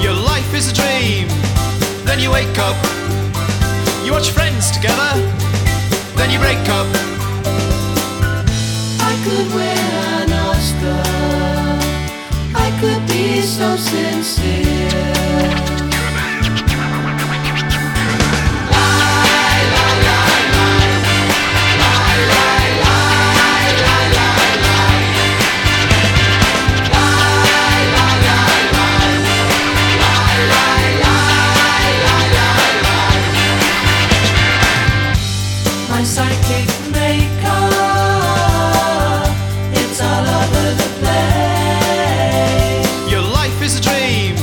Your life is a dream, then you wake up. You watch friends together, then you break up. I could win an Oscar, I could be so sincere. Psychic it's all over the place. Your life is a dream,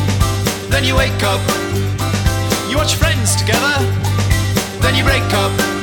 then you wake up. You watch friends together, then you break up.